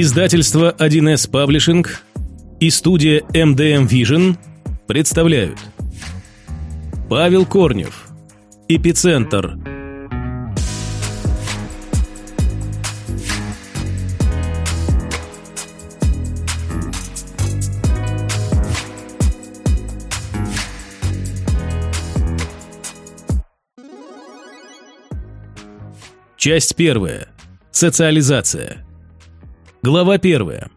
Издательство 1С Паблишинг и студия MDM Vision представляют Павел Корнев Эпицентр Часть первая. Социализация. Глава первая.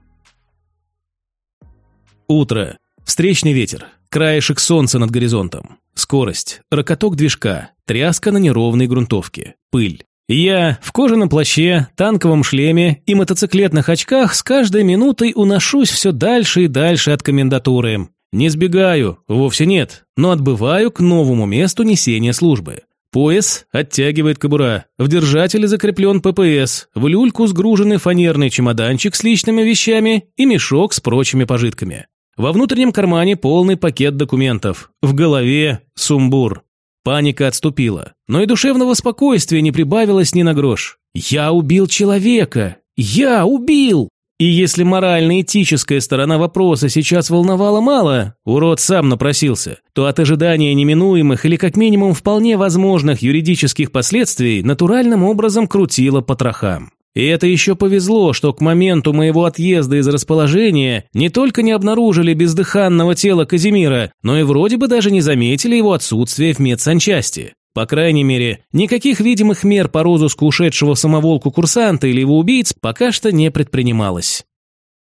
Утро. Встречный ветер. Краешек солнца над горизонтом. Скорость. Рокоток движка. Тряска на неровной грунтовке. Пыль. Я в кожаном плаще, танковом шлеме и мотоциклетных очках с каждой минутой уношусь все дальше и дальше от комендатуры. Не сбегаю, вовсе нет, но отбываю к новому месту несения службы. Пояс оттягивает кобура, в держателе закреплен ППС, в люльку сгружены фанерный чемоданчик с личными вещами и мешок с прочими пожитками. Во внутреннем кармане полный пакет документов, в голове сумбур. Паника отступила, но и душевного спокойствия не прибавилось ни на грош. «Я убил человека! Я убил!» И если морально-этическая сторона вопроса сейчас волновала мало, урод сам напросился, то от ожидания неминуемых или как минимум вполне возможных юридических последствий натуральным образом крутило потрохам. И это еще повезло, что к моменту моего отъезда из расположения не только не обнаружили бездыханного тела Казимира, но и вроде бы даже не заметили его отсутствие в медсанчасти. По крайней мере, никаких видимых мер по розыску ушедшего самоволку курсанта или его убийц пока что не предпринималось.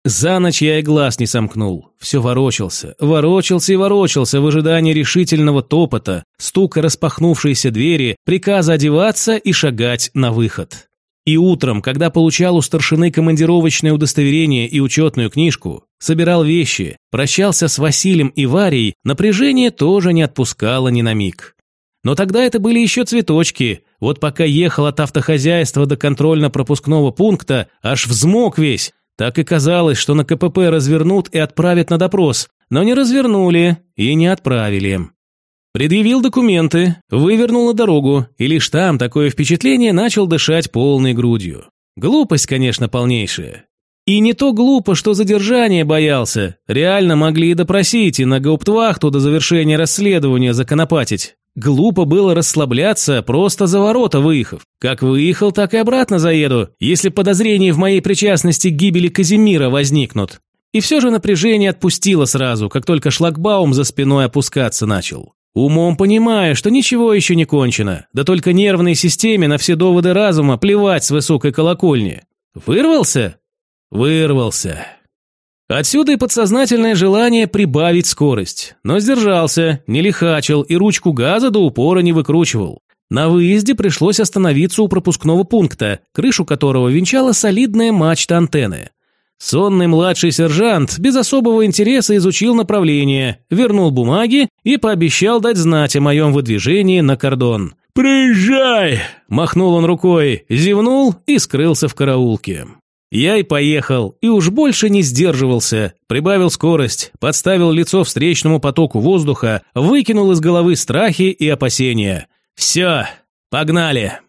За ночь я и глаз не сомкнул. Все ворочался, ворочался и ворочался в ожидании решительного топота, стука распахнувшейся двери, приказа одеваться и шагать на выход. И утром, когда получал у старшины командировочное удостоверение и учетную книжку, собирал вещи, прощался с Василием и Варей, напряжение тоже не отпускало ни на миг. Но тогда это были еще цветочки. Вот пока ехал от автохозяйства до контрольно-пропускного пункта, аж взмок весь. Так и казалось, что на КПП развернут и отправят на допрос. Но не развернули и не отправили. Предъявил документы, вывернул на дорогу, и лишь там такое впечатление начал дышать полной грудью. Глупость, конечно, полнейшая. И не то глупо, что задержание боялся. Реально могли и допросить, и на гауптвахту до завершения расследования законопатить. Глупо было расслабляться, просто за ворота выехав. Как выехал, так и обратно заеду, если подозрения в моей причастности к гибели Казимира возникнут. И все же напряжение отпустило сразу, как только шлагбаум за спиной опускаться начал. Умом понимаю, что ничего еще не кончено, да только нервной системе на все доводы разума плевать с высокой колокольни. Вырвался? Вырвался. Отсюда и подсознательное желание прибавить скорость. Но сдержался, не лихачил и ручку газа до упора не выкручивал. На выезде пришлось остановиться у пропускного пункта, крышу которого венчала солидная мачта антенны. Сонный младший сержант без особого интереса изучил направление, вернул бумаги и пообещал дать знать о моем выдвижении на кордон. «Приезжай!» – махнул он рукой, зевнул и скрылся в караулке. Я и поехал, и уж больше не сдерживался. Прибавил скорость, подставил лицо встречному потоку воздуха, выкинул из головы страхи и опасения. Все, погнали.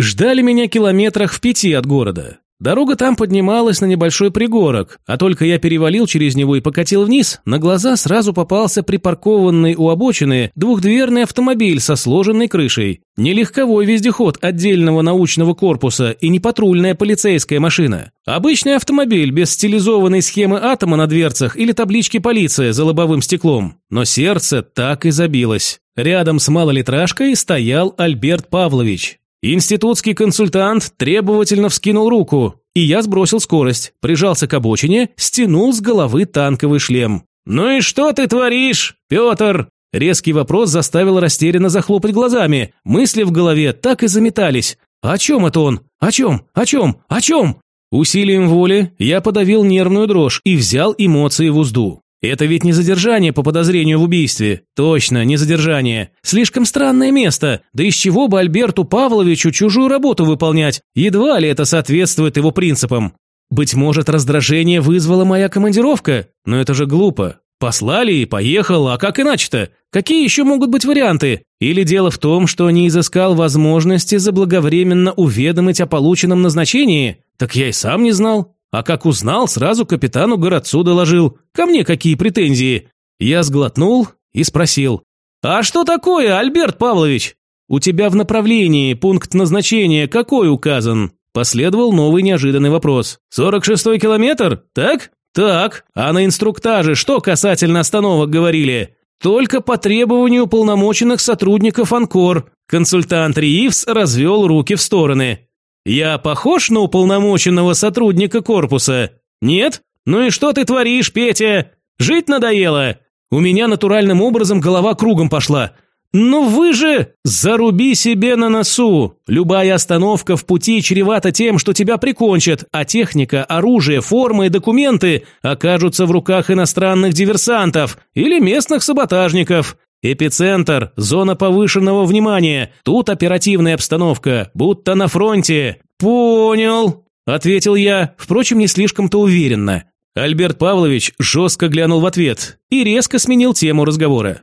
Ждали меня километрах в пяти от города. Дорога там поднималась на небольшой пригорок, а только я перевалил через него и покатил вниз, на глаза сразу попался припаркованный у обочины двухдверный автомобиль со сложенной крышей. Не легковой вездеход отдельного научного корпуса и не патрульная полицейская машина. Обычный автомобиль без стилизованной схемы атома на дверцах или таблички полиция за лобовым стеклом. Но сердце так и забилось. Рядом с малолитражкой стоял Альберт Павлович. Институтский консультант требовательно вскинул руку, и я сбросил скорость, прижался к обочине, стянул с головы танковый шлем. «Ну и что ты творишь, Петр?» Резкий вопрос заставил растерянно захлопать глазами. Мысли в голове так и заметались. «О чем это он? О чем? О чем? О чем?» Усилием воли я подавил нервную дрожь и взял эмоции в узду. Это ведь не задержание по подозрению в убийстве. Точно, не задержание. Слишком странное место. Да из чего бы Альберту Павловичу чужую работу выполнять? Едва ли это соответствует его принципам. Быть может, раздражение вызвала моя командировка? Но это же глупо. Послали и поехал, а как иначе-то? Какие еще могут быть варианты? Или дело в том, что не изыскал возможности заблаговременно уведомить о полученном назначении? Так я и сам не знал. А как узнал, сразу капитану городцу доложил. Ко мне какие претензии? Я сглотнул и спросил. «А что такое, Альберт Павлович? У тебя в направлении пункт назначения какой указан?» Последовал новый неожиданный вопрос. «Сорок шестой километр? Так?» «Так. А на инструктаже что касательно остановок говорили?» «Только по требованию полномоченных сотрудников Анкор». Консультант Риивс развел руки в стороны. «Я похож на уполномоченного сотрудника корпуса? Нет? Ну и что ты творишь, Петя? Жить надоело? У меня натуральным образом голова кругом пошла. «Ну вы же! Заруби себе на носу! Любая остановка в пути чревата тем, что тебя прикончат, а техника, оружие, формы и документы окажутся в руках иностранных диверсантов или местных саботажников. Эпицентр – зона повышенного внимания. Тут оперативная обстановка, будто на фронте. Понял, ответил я, впрочем, не слишком-то уверенно. Альберт Павлович жестко глянул в ответ и резко сменил тему разговора.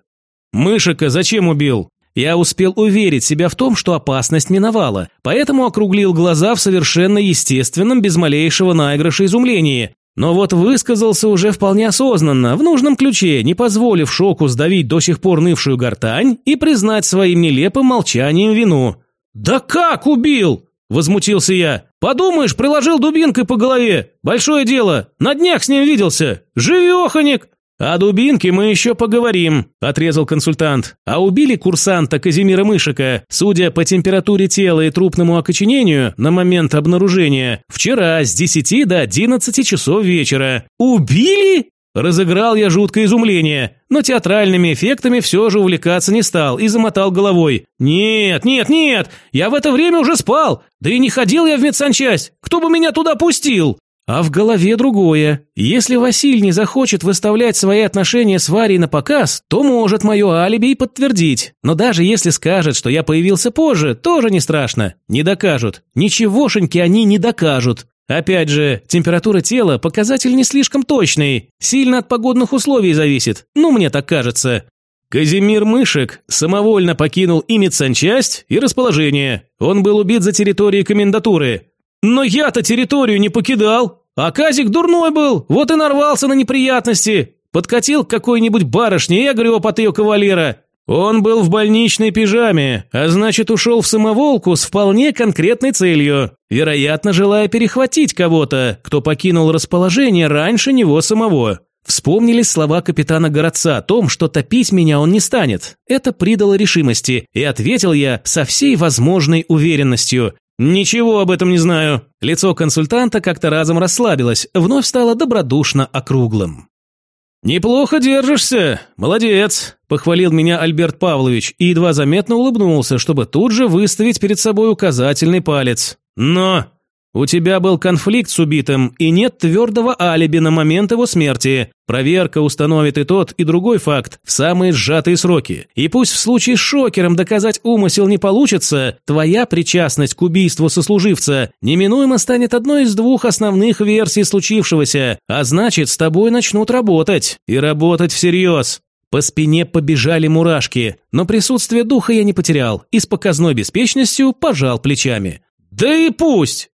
«Мышика зачем убил?» Я успел уверить себя в том, что опасность миновала, поэтому округлил глаза в совершенно естественном, без малейшего наигрыша изумлении. Но вот высказался уже вполне осознанно, в нужном ключе, не позволив шоку сдавить до сих пор нывшую гортань и признать своим нелепым молчанием вину. «Да как убил?» – возмутился я. «Подумаешь, приложил дубинкой по голове. Большое дело. На днях с ним виделся. Живеханик!» «О дубинке мы еще поговорим», – отрезал консультант. «А убили курсанта Казимира Мышика, судя по температуре тела и трупному окоченению на момент обнаружения, вчера с 10 до 11 часов вечера». «Убили?» Разыграл я жуткое изумление, но театральными эффектами все же увлекаться не стал и замотал головой. «Нет, нет, нет, я в это время уже спал, да и не ходил я в медсанчасть, кто бы меня туда пустил?» А в голове другое. Если Василь не захочет выставлять свои отношения с Варей на показ, то может мое алиби и подтвердить. Но даже если скажет, что я появился позже, тоже не страшно. Не докажут. Ничегошеньки они не докажут. Опять же, температура тела – показатель не слишком точный. Сильно от погодных условий зависит. Ну, мне так кажется. Казимир Мышек самовольно покинул и медсанчасть, и расположение. Он был убит за территорией комендатуры. Но я-то территорию не покидал. А Казик дурной был, вот и нарвался на неприятности. Подкатил к какой-нибудь барышне и огреб от ее кавалера. Он был в больничной пижаме, а значит ушел в самоволку с вполне конкретной целью. Вероятно, желая перехватить кого-то, кто покинул расположение раньше него самого. Вспомнились слова капитана городца о том, что топить меня он не станет. Это придало решимости, и ответил я со всей возможной уверенностью. «Ничего об этом не знаю». Лицо консультанта как-то разом расслабилось, вновь стало добродушно округлым. «Неплохо держишься, молодец», – похвалил меня Альберт Павлович и едва заметно улыбнулся, чтобы тут же выставить перед собой указательный палец. «Но у тебя был конфликт с убитым, и нет твердого алиби на момент его смерти. Проверка установит и тот, и другой факт в самые сжатые сроки. И пусть в случае с шокером доказать умысел не получится, твоя причастность к убийству сослуживца неминуемо станет одной из двух основных версий случившегося, а значит, с тобой начнут работать. И работать всерьез. По спине побежали мурашки, но присутствие духа я не потерял и с показной беспечностью пожал плечами. «Да и пусть!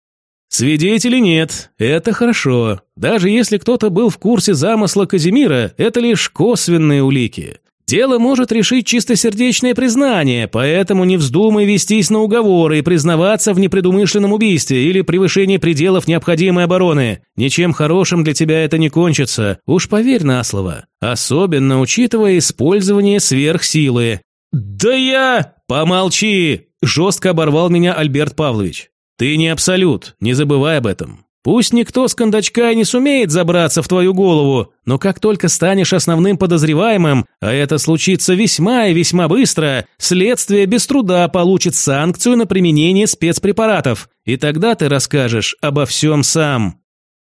Свидетелей нет, это хорошо. Даже если кто-то был в курсе замысла Казимира, это лишь косвенные улики. Дело может решить чистосердечное признание, поэтому не вздумай вестись на уговоры и признаваться в непредумышленном убийстве или превышении пределов необходимой обороны. Ничем хорошим для тебя это не кончится, уж поверь на слово. Особенно учитывая использование сверхсилы. «Да я...» «Помолчи!» – жестко оборвал меня Альберт Павлович. Ты не абсолют, не забывай об этом. Пусть никто с кондачка не сумеет забраться в твою голову, но как только станешь основным подозреваемым, а это случится весьма и весьма быстро, следствие без труда получит санкцию на применение спецпрепаратов, и тогда ты расскажешь обо всем сам.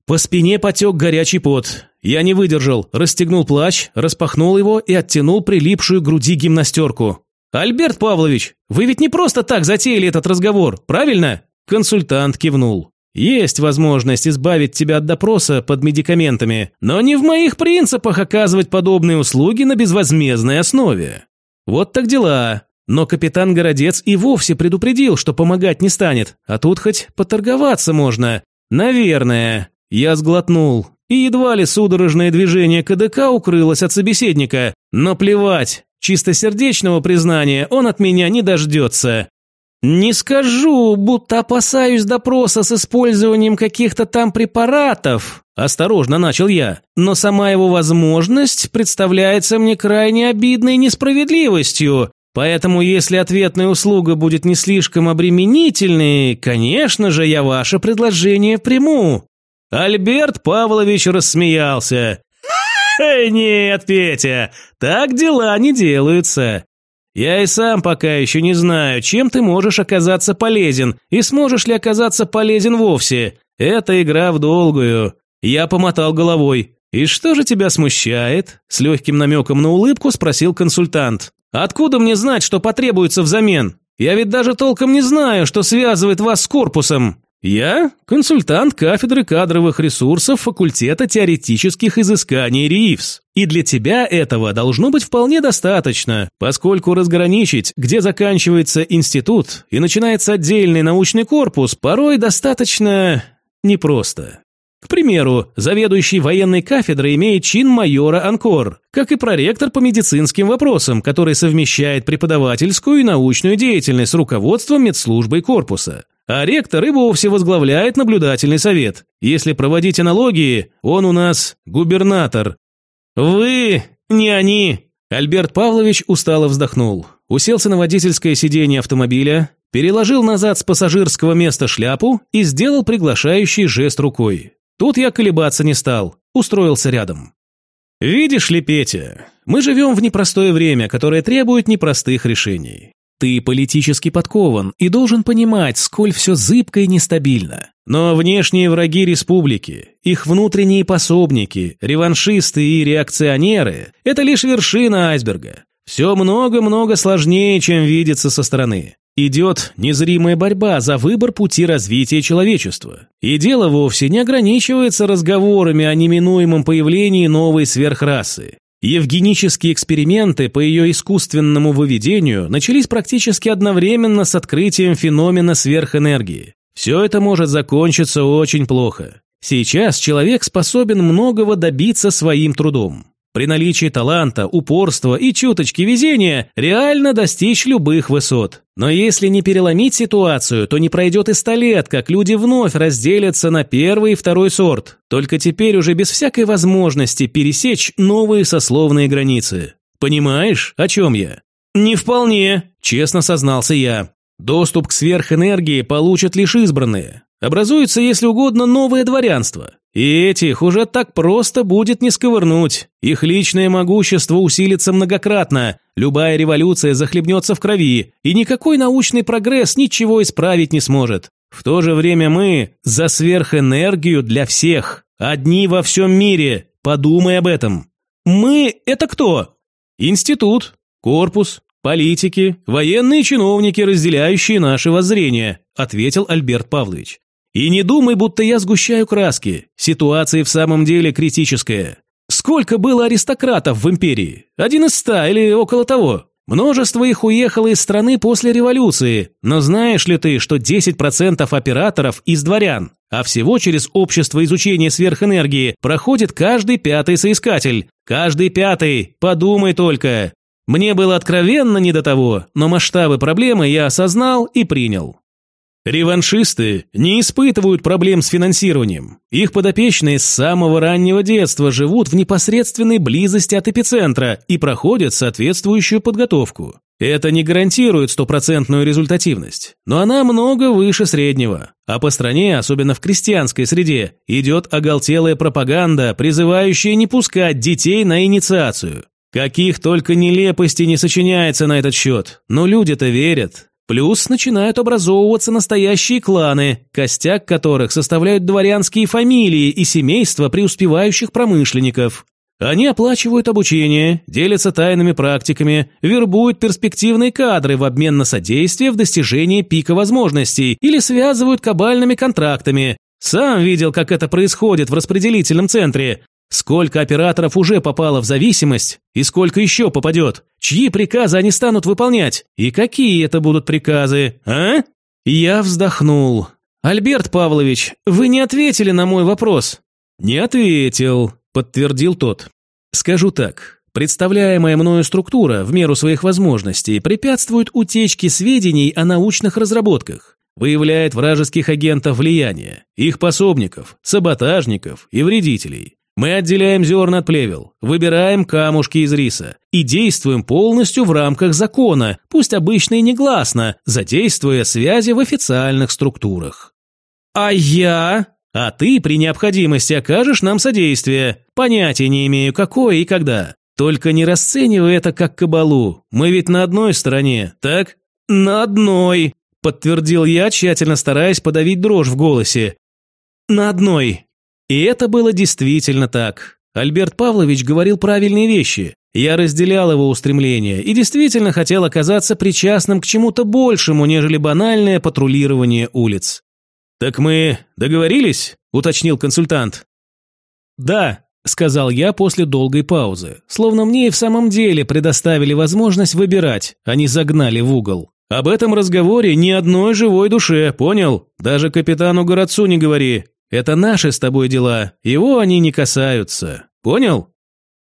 По спине потек горячий пот. Я не выдержал, расстегнул плащ, распахнул его и оттянул прилипшую к груди гимнастерку. «Альберт Павлович, вы ведь не просто так затеяли этот разговор, правильно?» Консультант кивнул. Есть возможность избавить тебя от допроса под медикаментами, но не в моих принципах оказывать подобные услуги на безвозмездной основе. Вот так дела. Но капитан Городец и вовсе предупредил, что помогать не станет, а тут хоть поторговаться можно. Наверное. Я сглотнул. И едва ли судорожное движение КДК укрылось от собеседника. Но плевать. Чистосердечного признания он от меня не дождется. «Не скажу, будто опасаюсь допроса с использованием каких-то там препаратов», – осторожно начал я, «но сама его возможность представляется мне крайне обидной несправедливостью, поэтому если ответная услуга будет не слишком обременительной, конечно же, я ваше предложение приму». Альберт Павлович рассмеялся. «Нет, Петя, так дела не делаются. Я и сам пока еще не знаю, чем ты можешь оказаться полезен, и сможешь ли оказаться полезен вовсе. Это игра в долгую. Я помотал головой. «И что же тебя смущает?» С легким намеком на улыбку спросил консультант. «Откуда мне знать, что потребуется взамен? Я ведь даже толком не знаю, что связывает вас с корпусом. Я – консультант кафедры кадровых ресурсов факультета теоретических изысканий РИИФС. И для тебя этого должно быть вполне достаточно, поскольку разграничить, где заканчивается институт и начинается отдельный научный корпус, порой достаточно непросто. К примеру, заведующий военной кафедрой имеет чин майора Анкор, как и проректор по медицинским вопросам, который совмещает преподавательскую и научную деятельность с руководством медслужбой корпуса. А ректор и вовсе возглавляет наблюдательный совет. Если проводить аналогии, он у нас губернатор. Вы не они. Альберт Павлович устало вздохнул. Уселся на водительское сиденье автомобиля, переложил назад с пассажирского места шляпу и сделал приглашающий жест рукой. Тут я колебаться не стал, устроился рядом. «Видишь ли, Петя, мы живем в непростое время, которое требует непростых решений. Ты политически подкован и должен понимать, сколь все зыбко и нестабильно. Но внешние враги республики, их внутренние пособники, реваншисты и реакционеры – это лишь вершина айсберга. Все много-много сложнее, чем видится со стороны. Идет незримая борьба за выбор пути развития человечества. И дело вовсе не ограничивается разговорами о неминуемом появлении новой сверхрасы. Евгенические эксперименты по ее искусственному выведению начались практически одновременно с открытием феномена сверхэнергии. Все это может закончиться очень плохо. Сейчас человек способен многого добиться своим трудом. При наличии таланта, упорства и чуточки везения реально достичь любых высот. Но если не переломить ситуацию, то не пройдет и ста лет, как люди вновь разделятся на первый и второй сорт, только теперь уже без всякой возможности пересечь новые сословные границы. Понимаешь, о чем я? Не вполне, честно сознался я. Доступ к сверхэнергии получат лишь избранные. Образуется, если угодно, новое дворянство. И этих уже так просто будет не сковырнуть. Их личное могущество усилится многократно, любая революция захлебнется в крови, и никакой научный прогресс ничего исправить не сможет. В то же время мы за сверхэнергию для всех. Одни во всем мире. Подумай об этом. Мы – это кто? Институт, корпус, политики, военные чиновники, разделяющие наши воззрения, ответил Альберт Павлович. И не думай, будто я сгущаю краски. Ситуация в самом деле критическая. Сколько было аристократов в империи? Один из ста или около того. Множество их уехало из страны после революции, но знаешь ли ты, что 10% операторов из дворян, а всего через общество изучения сверхэнергии проходит каждый пятый соискатель. Каждый пятый, подумай только. Мне было откровенно не до того, но масштабы проблемы я осознал и принял. Реваншисты не испытывают проблем с финансированием. Их подопечные с самого раннего детства живут в непосредственной близости от эпицентра и проходят соответствующую подготовку. Это не гарантирует стопроцентную результативность, но она много выше среднего. А по стране, особенно в крестьянской среде, идет оголтелая пропаганда, призывающая не пускать детей на инициацию. Каких только нелепостей не сочиняется на этот счет, но люди-то верят. Плюс начинают образовываться настоящие кланы, костяк которых составляют дворянские фамилии и семейства преуспевающих промышленников. Они оплачивают обучение, делятся тайными практиками, вербуют перспективные кадры в обмен на содействие в достижении пика возможностей или связывают кабальными контрактами. Сам видел, как это происходит в распределительном центре. Сколько операторов уже попало в зависимость и сколько еще попадет? Чьи приказы они станут выполнять? И какие это будут приказы, а? Я вздохнул. «Альберт Павлович, вы не ответили на мой вопрос». «Не ответил», – подтвердил тот. «Скажу так. Представляемая мною структура в меру своих возможностей препятствует утечке сведений о научных разработках, выявляет вражеских агентов влияния, их пособников, саботажников и вредителей. Мы отделяем зерна от плевел, выбираем камушки из риса и действуем полностью в рамках закона, пусть обычно и негласно, задействуя связи в официальных структурах. А я? А ты при необходимости окажешь нам содействие. Понятия не имею, какое и когда. Только не расценивай это как кабалу. Мы ведь на одной стороне, так? На одной, подтвердил я, тщательно стараясь подавить дрожь в голосе. На одной. И это было действительно так. Альберт Павлович говорил правильные вещи. Я разделял его устремления и действительно хотел оказаться причастным к чему-то большему, нежели банальное патрулирование улиц. «Так мы договорились?» – уточнил консультант. «Да», – сказал я после долгой паузы, словно мне и в самом деле предоставили возможность выбирать, а не загнали в угол. «Об этом разговоре ни одной живой душе, понял? Даже капитану Городцу не говори, это наши с тобой дела, его они не касаются. Понял?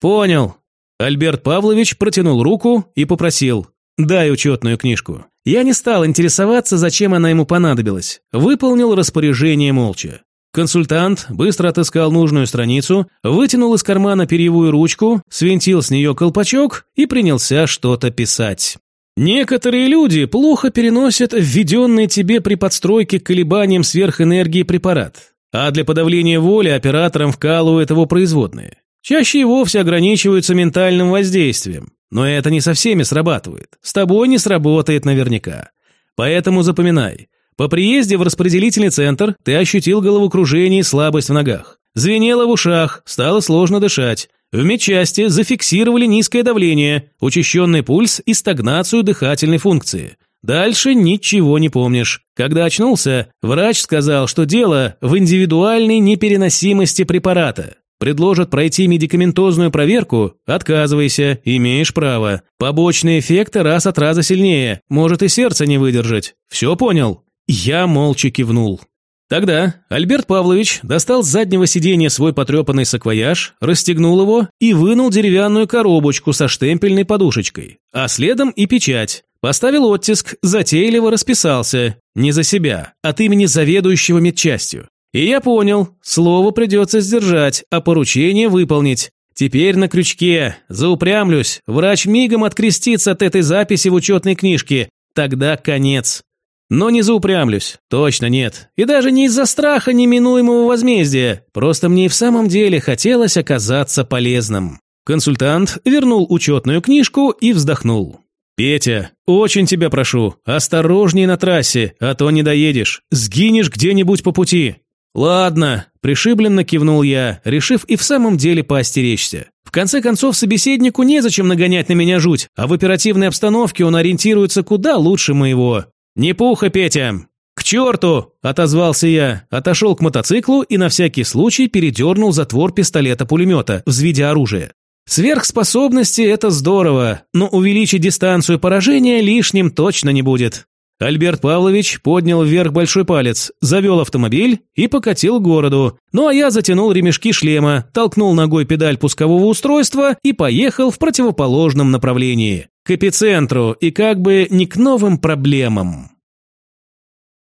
Понял. Альберт Павлович протянул руку и попросил. Дай учетную книжку. Я не стал интересоваться, зачем она ему понадобилась. Выполнил распоряжение молча. Консультант быстро отыскал нужную страницу, вытянул из кармана перьевую ручку, свинтил с нее колпачок и принялся что-то писать. Некоторые люди плохо переносят введенный тебе при подстройке к колебаниям сверхэнергии препарат а для подавления воли операторам вкалывают его производные. Чаще и вовсе ограничиваются ментальным воздействием, но это не со всеми срабатывает. С тобой не сработает наверняка. Поэтому запоминай. По приезде в распределительный центр ты ощутил головокружение и слабость в ногах. Звенело в ушах, стало сложно дышать. В медчасти зафиксировали низкое давление, учащенный пульс и стагнацию дыхательной функции. Дальше ничего не помнишь. Когда очнулся, врач сказал, что дело в индивидуальной непереносимости препарата. Предложат пройти медикаментозную проверку – отказывайся, имеешь право. Побочные эффекты раз от раза сильнее, может и сердце не выдержать. Все понял? Я молча кивнул. Тогда Альберт Павлович достал с заднего сиденья свой потрепанный саквояж, расстегнул его и вынул деревянную коробочку со штемпельной подушечкой, а следом и печать. Поставил оттиск, затейливо расписался. Не за себя, от имени заведующего медчастью. И я понял, слово придется сдержать, а поручение выполнить. Теперь на крючке, заупрямлюсь, врач мигом открестится от этой записи в учетной книжке. Тогда конец. Но не заупрямлюсь, точно нет. И даже не из-за страха неминуемого возмездия. Просто мне и в самом деле хотелось оказаться полезным. Консультант вернул учетную книжку и вздохнул. «Петя, очень тебя прошу, осторожней на трассе, а то не доедешь, сгинешь где-нибудь по пути». «Ладно», – пришибленно кивнул я, решив и в самом деле поостеречься. В конце концов, собеседнику незачем нагонять на меня жуть, а в оперативной обстановке он ориентируется куда лучше моего. «Не пуха, Петя!» «К черту!» – отозвался я, отошел к мотоциклу и на всякий случай передернул затвор пистолета-пулемета, взведя оружие. Сверхспособности – это здорово, но увеличить дистанцию поражения лишним точно не будет. Альберт Павлович поднял вверх большой палец, завел автомобиль и покатил к городу. Ну а я затянул ремешки шлема, толкнул ногой педаль пускового устройства и поехал в противоположном направлении. К эпицентру и как бы не к новым проблемам.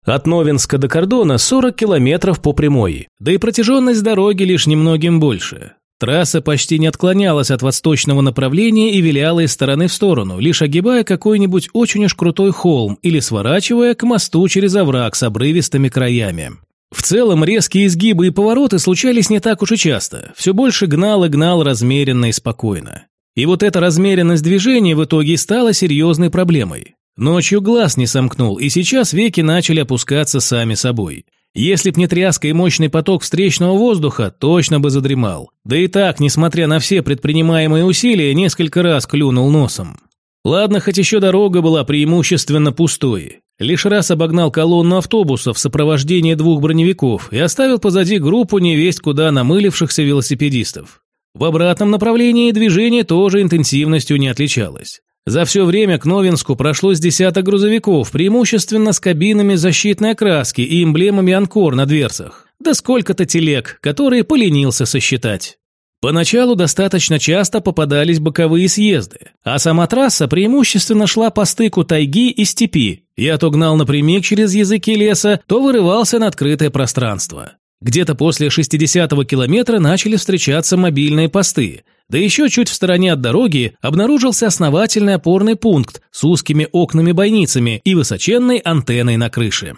От Новинска до Кордона 40 километров по прямой, да и протяженность дороги лишь немногим больше. Трасса почти не отклонялась от восточного направления и виляла из стороны в сторону, лишь огибая какой-нибудь очень уж крутой холм или сворачивая к мосту через овраг с обрывистыми краями. В целом, резкие изгибы и повороты случались не так уж и часто. Все больше гнал и гнал размеренно и спокойно. И вот эта размеренность движения в итоге стала серьезной проблемой. Ночью глаз не сомкнул, и сейчас веки начали опускаться сами собой. Если б не тряска и мощный поток встречного воздуха, точно бы задремал. Да и так, несмотря на все предпринимаемые усилия, несколько раз клюнул носом. Ладно, хоть еще дорога была преимущественно пустой. Лишь раз обогнал колонну автобусов в сопровождении двух броневиков и оставил позади группу невесть куда намылившихся велосипедистов. В обратном направлении движение тоже интенсивностью не отличалось. За все время к Новинску прошло с десяток грузовиков, преимущественно с кабинами защитной окраски и эмблемами «Анкор» на дверцах. Да сколько-то телег, которые поленился сосчитать. Поначалу достаточно часто попадались боковые съезды, а сама трасса преимущественно шла по стыку тайги и степи. Я то гнал напрямик через языки леса, то вырывался на открытое пространство. Где-то после 60-го километра начали встречаться мобильные посты. Да еще чуть в стороне от дороги обнаружился основательный опорный пункт с узкими окнами-бойницами и высоченной антенной на крыше.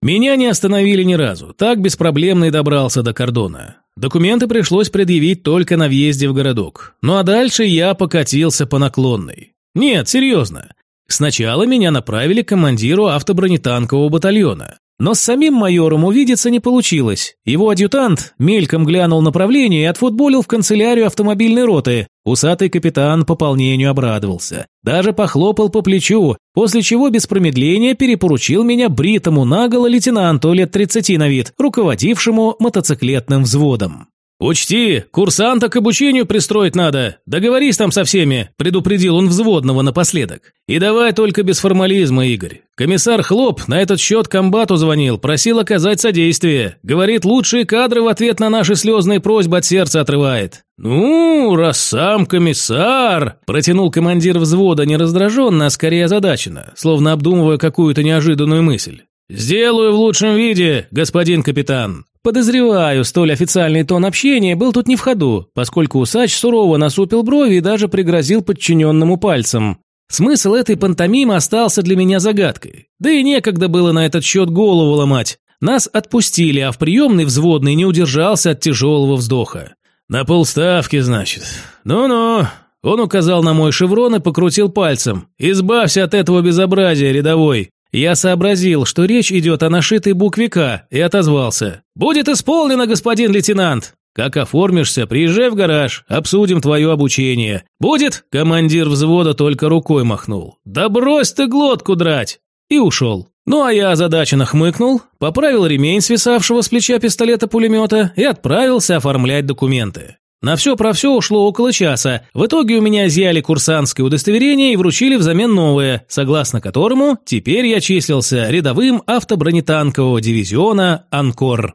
Меня не остановили ни разу, так беспроблемно и добрался до кордона. Документы пришлось предъявить только на въезде в городок. Ну а дальше я покатился по наклонной. Нет, серьезно. Сначала меня направили к командиру автобронетанкового батальона. Но с самим майором увидеться не получилось. Его адъютант мельком глянул направление и отфутболил в канцелярию автомобильной роты. Усатый капитан пополнению обрадовался. Даже похлопал по плечу, после чего без промедления перепоручил меня бритому наголо лейтенанту лет 30 на вид, руководившему мотоциклетным взводом. «Учти, курсанта к обучению пристроить надо. Договорись там со всеми», – предупредил он взводного напоследок. «И давай только без формализма, Игорь. Комиссар Хлоп на этот счет комбату звонил, просил оказать содействие. Говорит, лучшие кадры в ответ на наши слезные просьбы от сердца отрывает». «Ну, раз сам комиссар», – протянул командир взвода не раздраженно, а скорее озадаченно, словно обдумывая какую-то неожиданную мысль. «Сделаю в лучшем виде, господин капитан». Подозреваю, столь официальный тон общения был тут не в ходу, поскольку усач сурово насупил брови и даже пригрозил подчиненному пальцем. Смысл этой пантомимы остался для меня загадкой. Да и некогда было на этот счет голову ломать. Нас отпустили, а в приемный взводный не удержался от тяжелого вздоха. «На полставки, значит. Ну-ну». Он указал на мой шеврон и покрутил пальцем. «Избавься от этого безобразия, рядовой. Я сообразил, что речь идет о нашитой букве «К» и отозвался. «Будет исполнено, господин лейтенант!» «Как оформишься, приезжай в гараж, обсудим твое обучение». «Будет?» Командир взвода только рукой махнул. «Да брось ты глотку драть!» И ушел. Ну а я озадаченно хмыкнул, поправил ремень свисавшего с плеча пистолета-пулемета и отправился оформлять документы. На все про все ушло около часа. В итоге у меня изъяли курсантское удостоверение и вручили взамен новое, согласно которому теперь я числился рядовым автобронетанкового дивизиона «Анкор».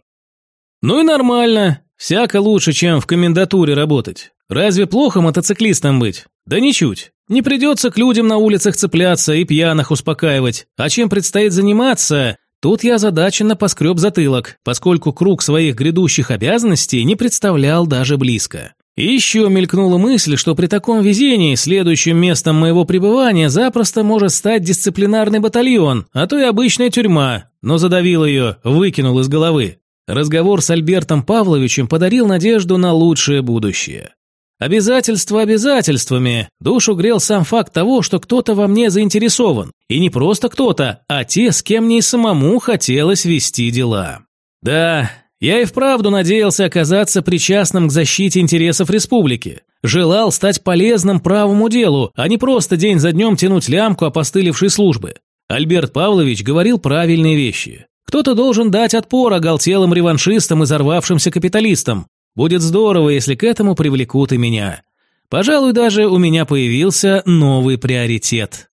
Ну и нормально. Всяко лучше, чем в комендатуре работать. Разве плохо мотоциклистом быть? Да ничуть. Не придется к людям на улицах цепляться и пьяных успокаивать. А чем предстоит заниматься, Тут я озадаченно поскреб затылок, поскольку круг своих грядущих обязанностей не представлял даже близко. И еще мелькнула мысль, что при таком везении следующим местом моего пребывания запросто может стать дисциплинарный батальон, а то и обычная тюрьма, но задавил ее, выкинул из головы. Разговор с Альбертом Павловичем подарил надежду на лучшее будущее. Обязательства обязательствами. Душу грел сам факт того, что кто-то во мне заинтересован. И не просто кто-то, а те, с кем мне и самому хотелось вести дела. Да, я и вправду надеялся оказаться причастным к защите интересов республики. Желал стать полезным правому делу, а не просто день за днем тянуть лямку опостылевшей службы. Альберт Павлович говорил правильные вещи. Кто-то должен дать отпор оголтелым реваншистам и взорвавшимся капиталистам. Будет здорово, если к этому привлекут и меня. Пожалуй, даже у меня появился новый приоритет.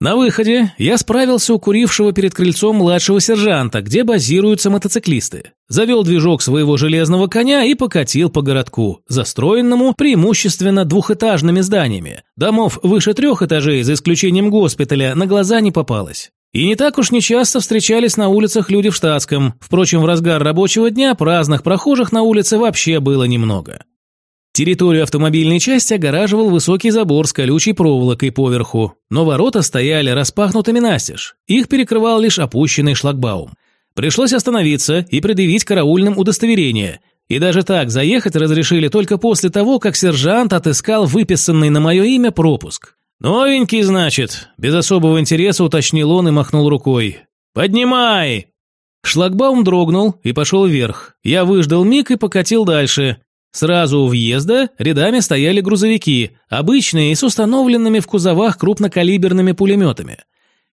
На выходе я справился у курившего перед крыльцом младшего сержанта, где базируются мотоциклисты. Завел движок своего железного коня и покатил по городку, застроенному преимущественно двухэтажными зданиями. Домов выше трех этажей, за исключением госпиталя, на глаза не попалось. И не так уж нечасто встречались на улицах люди в штатском. Впрочем, в разгар рабочего дня праздных прохожих на улице вообще было немного. Территорию автомобильной части огораживал высокий забор с колючей проволокой поверху, но ворота стояли распахнутыми настежь. Их перекрывал лишь опущенный шлагбаум. Пришлось остановиться и предъявить караульным удостоверение. И даже так заехать разрешили только после того, как сержант отыскал выписанный на мое имя пропуск. «Новенький, значит?» – без особого интереса уточнил он и махнул рукой. «Поднимай!» Шлагбаум дрогнул и пошел вверх. Я выждал миг и покатил дальше. Сразу у въезда рядами стояли грузовики, обычные и с установленными в кузовах крупнокалиберными пулеметами.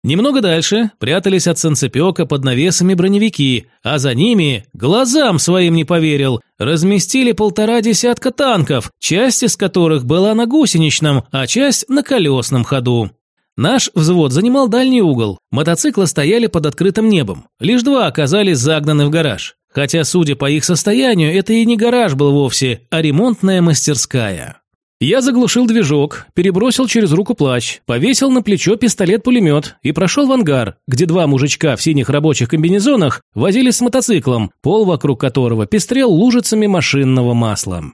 Немного дальше прятались от солнцепека под навесами броневики, а за ними, глазам своим не поверил, разместили полтора десятка танков, часть из которых была на гусеничном, а часть на колесном ходу. Наш взвод занимал дальний угол, мотоциклы стояли под открытым небом, лишь два оказались загнаны в гараж. Хотя, судя по их состоянию, это и не гараж был вовсе, а ремонтная мастерская. Я заглушил движок, перебросил через руку плащ, повесил на плечо пистолет-пулемет и прошел в ангар, где два мужичка в синих рабочих комбинезонах возились с мотоциклом, пол вокруг которого пестрел лужицами машинного масла.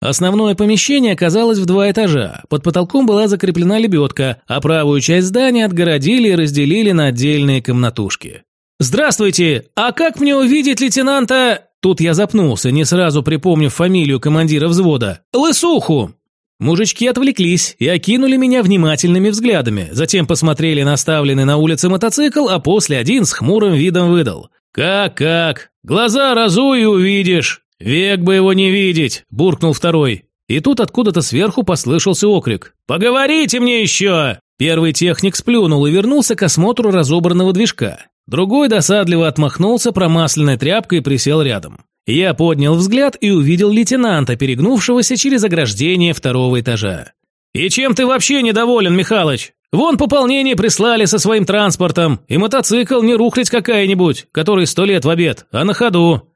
Основное помещение оказалось в два этажа, под потолком была закреплена лебедка, а правую часть здания отгородили и разделили на отдельные комнатушки. «Здравствуйте! А как мне увидеть лейтенанта...» Тут я запнулся, не сразу припомнив фамилию командира взвода. «Лысуху!» Мужички отвлеклись и окинули меня внимательными взглядами, затем посмотрели на оставленный на улице мотоцикл, а после один с хмурым видом выдал. «Как-как? Глаза разуй и увидишь!» «Век бы его не видеть!» – буркнул второй. И тут откуда-то сверху послышался окрик. «Поговорите мне еще!» Первый техник сплюнул и вернулся к осмотру разобранного движка. Другой досадливо отмахнулся промасленной тряпкой и присел рядом. Я поднял взгляд и увидел лейтенанта, перегнувшегося через ограждение второго этажа. «И чем ты вообще недоволен, Михалыч? Вон пополнение прислали со своим транспортом, и мотоцикл не рухлить какая-нибудь, который сто лет в обед, а на ходу.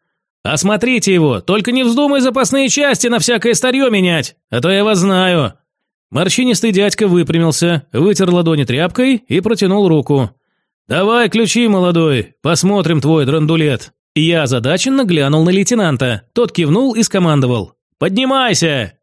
Осмотрите его, только не вздумай запасные части на всякое старье менять, а то я вас знаю». Морщинистый дядька выпрямился, вытер ладони тряпкой и протянул руку. «Давай ключи, молодой, посмотрим твой драндулет». Я озадаченно глянул на лейтенанта. Тот кивнул и скомандовал. «Поднимайся!»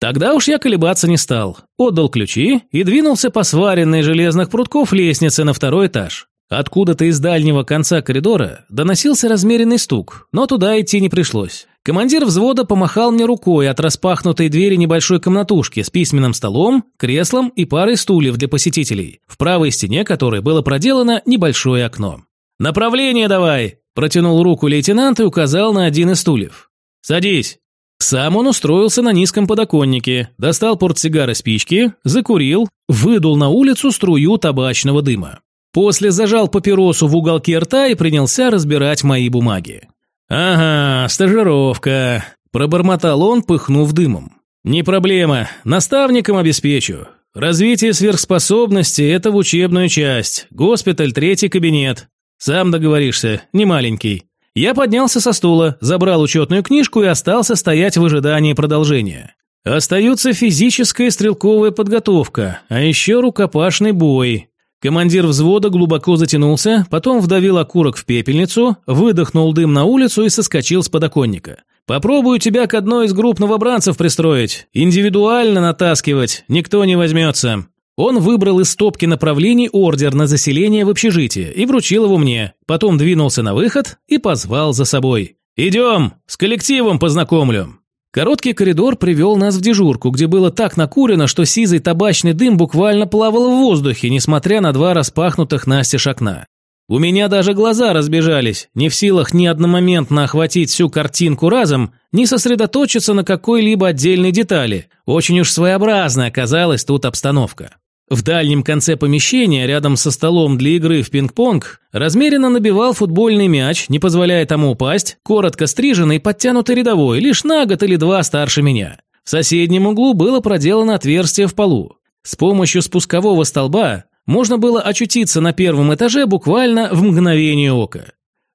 Тогда уж я колебаться не стал. Отдал ключи и двинулся по сваренной железных прутков лестнице на второй этаж. Откуда-то из дальнего конца коридора доносился размеренный стук, но туда идти не пришлось. Командир взвода помахал мне рукой от распахнутой двери небольшой комнатушки с письменным столом, креслом и парой стульев для посетителей, в правой стене которой было проделано небольшое окно. «Направление давай!» Протянул руку лейтенант и указал на один из стульев. «Садись». Сам он устроился на низком подоконнике, достал портсигара спички, закурил, выдул на улицу струю табачного дыма. После зажал папиросу в уголке рта и принялся разбирать мои бумаги. «Ага, стажировка», – пробормотал он, пыхнув дымом. «Не проблема, наставником обеспечу. Развитие сверхспособности – это в учебную часть, госпиталь, третий кабинет. «Сам договоришься, не маленький». Я поднялся со стула, забрал учетную книжку и остался стоять в ожидании продолжения. Остаются физическая и стрелковая подготовка, а еще рукопашный бой. Командир взвода глубоко затянулся, потом вдавил окурок в пепельницу, выдохнул дым на улицу и соскочил с подоконника. «Попробую тебя к одной из групп новобранцев пристроить. Индивидуально натаскивать никто не возьмется. Он выбрал из стопки направлений ордер на заселение в общежитие и вручил его мне, потом двинулся на выход и позвал за собой. «Идем, с коллективом познакомлю». Короткий коридор привел нас в дежурку, где было так накурено, что сизый табачный дым буквально плавал в воздухе, несмотря на два распахнутых настежь окна. У меня даже глаза разбежались, не в силах ни одномоментно охватить всю картинку разом, ни сосредоточиться на какой-либо отдельной детали. Очень уж своеобразная оказалась тут обстановка. В дальнем конце помещения, рядом со столом для игры в пинг-понг, размеренно набивал футбольный мяч, не позволяя тому упасть, коротко стриженный подтянутый рядовой, лишь на год или два старше меня. В соседнем углу было проделано отверстие в полу. С помощью спускового столба можно было очутиться на первом этаже буквально в мгновение ока.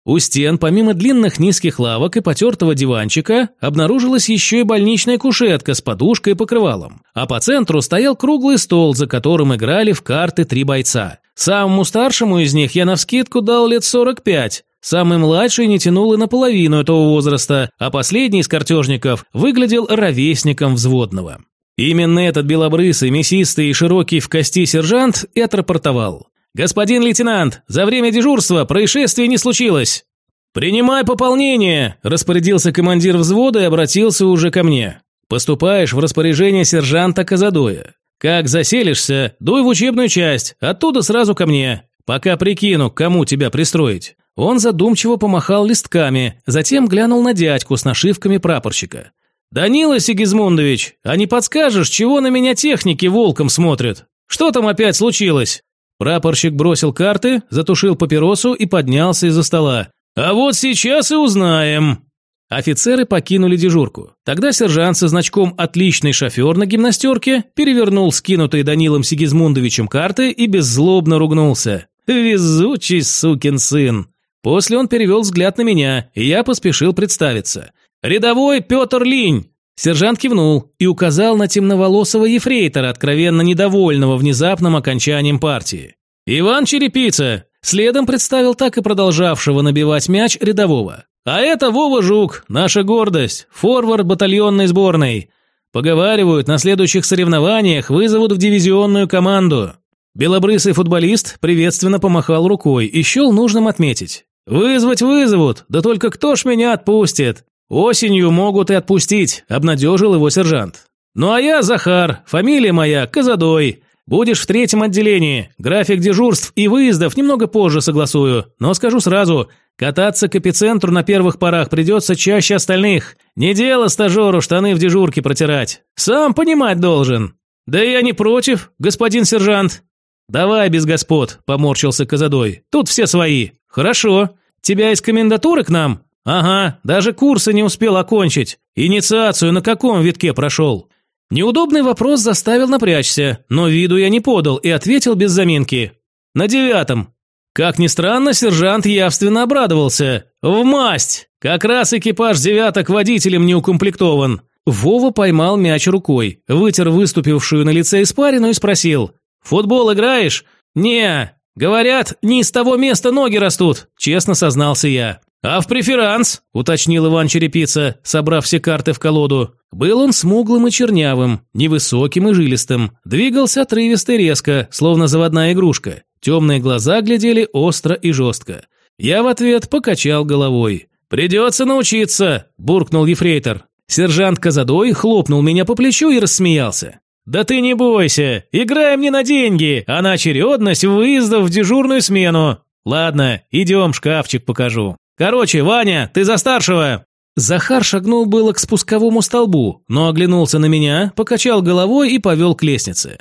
У стен, помимо длинных низких лавок и потертого диванчика, обнаружилась еще и больничная кушетка с подушкой и покрывалом. А по центру стоял круглый стол, за которым играли в карты три бойца. Самому старшему из них я навскидку дал лет 45, самый младший не тянул и наполовину этого возраста, а последний из картежников выглядел ровесником взводного. Именно этот белобрысый, мясистый и широкий в кости сержант и отрапортовал. «Господин лейтенант, за время дежурства происшествия не случилось!» «Принимай пополнение!» – распорядился командир взвода и обратился уже ко мне. «Поступаешь в распоряжение сержанта Казадоя. Как заселишься, дуй в учебную часть, оттуда сразу ко мне. Пока прикину, кому тебя пристроить». Он задумчиво помахал листками, затем глянул на дядьку с нашивками прапорщика. «Данила Сигизмундович, а не подскажешь, чего на меня техники волком смотрят? Что там опять случилось?» Прапорщик бросил карты, затушил папиросу и поднялся из-за стола. «А вот сейчас и узнаем!» Офицеры покинули дежурку. Тогда сержант со значком «Отличный шофер» на гимнастерке перевернул скинутые Данилом Сигизмундовичем карты и беззлобно ругнулся. «Везучий сукин сын!» После он перевел взгляд на меня, и я поспешил представиться. «Рядовой Петр Линь!» Сержант кивнул и указал на темноволосого ефрейтора, откровенно недовольного внезапным окончанием партии. «Иван Черепица!» Следом представил так и продолжавшего набивать мяч рядового. А это Вова Жук, наша гордость, форвард батальонной сборной. Поговаривают, на следующих соревнованиях вызовут в дивизионную команду. Белобрысый футболист приветственно помахал рукой и счел нужным отметить. «Вызвать вызовут, да только кто ж меня отпустит? Осенью могут и отпустить», – обнадежил его сержант. «Ну а я Захар, фамилия моя Казадой. Будешь в третьем отделении. График дежурств и выездов немного позже согласую, но скажу сразу, кататься к эпицентру на первых порах придется чаще остальных. Не дело стажеру штаны в дежурке протирать. Сам понимать должен. Да я не против, господин сержант. Давай без господ, поморщился Казадой. Тут все свои. Хорошо. Тебя из комендатуры к нам? Ага, даже курсы не успел окончить. Инициацию на каком витке прошел? Неудобный вопрос заставил напрячься, но виду я не подал и ответил без заминки. На девятом. Как ни странно, сержант явственно обрадовался. В масть! Как раз экипаж девяток водителем не укомплектован. Вова поймал мяч рукой, вытер выступившую на лице испарину и спросил. «Футбол играешь?» «Не, говорят, не из того места ноги растут», честно сознался я. «А в преферанс?» – уточнил Иван Черепица, собрав все карты в колоду. Был он смуглым и чернявым, невысоким и жилистым, двигался отрывисто и резко, словно заводная игрушка. Темные глаза глядели остро и жестко. Я в ответ покачал головой. «Придется научиться», – буркнул ефрейтор. Сержант Казадой хлопнул меня по плечу и рассмеялся. «Да ты не бойся, играем не на деньги, а на очередность выездов в дежурную смену. Ладно, идем, шкафчик покажу». «Короче, Ваня, ты за старшего!» Захар шагнул было к спусковому столбу, но оглянулся на меня, покачал головой и повел к лестнице.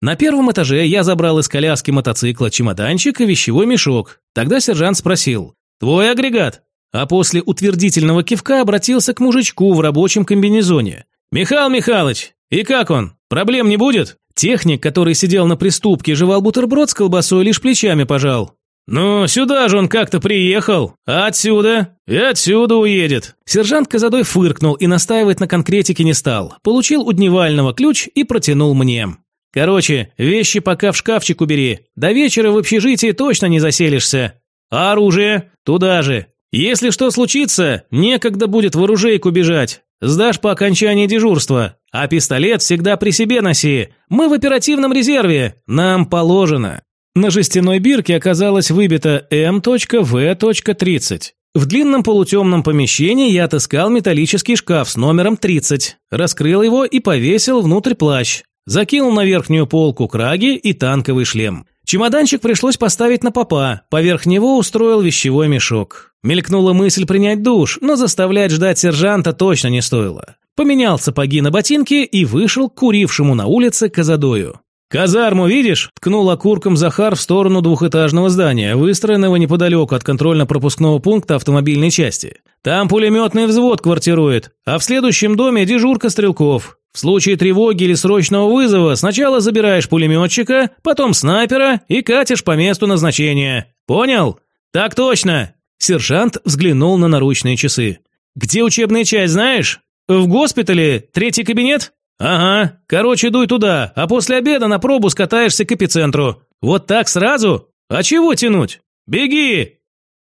На первом этаже я забрал из коляски мотоцикла чемоданчик и вещевой мешок. Тогда сержант спросил «Твой агрегат?» А после утвердительного кивка обратился к мужичку в рабочем комбинезоне. «Михаил Михайлович, и как он? Проблем не будет?» Техник, который сидел на приступке, жевал бутерброд с колбасой, лишь плечами пожал. «Ну, сюда же он как-то приехал, отсюда? И отсюда уедет». Сержант Казадой фыркнул и настаивать на конкретике не стал. Получил у Дневального ключ и протянул мне. «Короче, вещи пока в шкафчик убери. До вечера в общежитии точно не заселишься. А оружие? Туда же. Если что случится, некогда будет в оружейку бежать. Сдашь по окончании дежурства. А пистолет всегда при себе носи. Мы в оперативном резерве. Нам положено». На жестяной бирке оказалось выбито М.В.30. В длинном полутемном помещении я отыскал металлический шкаф с номером 30, раскрыл его и повесил внутрь плащ, закинул на верхнюю полку краги и танковый шлем. Чемоданчик пришлось поставить на попа, поверх него устроил вещевой мешок. Мелькнула мысль принять душ, но заставлять ждать сержанта точно не стоило. Поменял сапоги на ботинки и вышел к курившему на улице Казадою. «Казарму видишь?» – ткнул окурком Захар в сторону двухэтажного здания, выстроенного неподалеку от контрольно-пропускного пункта автомобильной части. «Там пулеметный взвод квартирует, а в следующем доме дежурка стрелков. В случае тревоги или срочного вызова сначала забираешь пулеметчика, потом снайпера и катишь по месту назначения. Понял?» «Так точно!» Сержант взглянул на наручные часы. «Где учебная часть, знаешь? В госпитале? Третий кабинет?» «Ага, короче, дуй туда, а после обеда на пробу скатаешься к эпицентру. Вот так сразу? А чего тянуть? Беги!»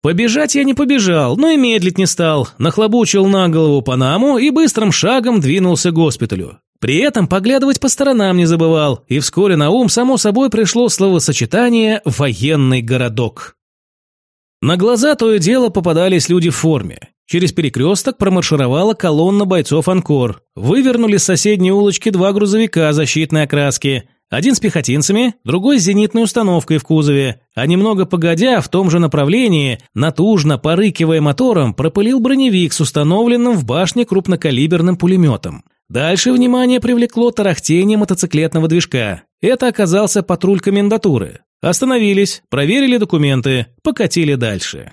Побежать я не побежал, но и медлить не стал, нахлобучил на голову Панаму и быстрым шагом двинулся к госпиталю. При этом поглядывать по сторонам не забывал, и вскоре на ум само собой пришло словосочетание «военный городок». На глаза то и дело попадались люди в форме. Через перекресток промаршировала колонна бойцов «Анкор». Вывернули с соседней улочки два грузовика защитной окраски. Один с пехотинцами, другой с зенитной установкой в кузове. А немного погодя, в том же направлении, натужно порыкивая мотором, пропылил броневик с установленным в башне крупнокалиберным пулеметом. Дальше внимание привлекло тарахтение мотоциклетного движка. Это оказался патруль комендатуры. Остановились, проверили документы, покатили дальше.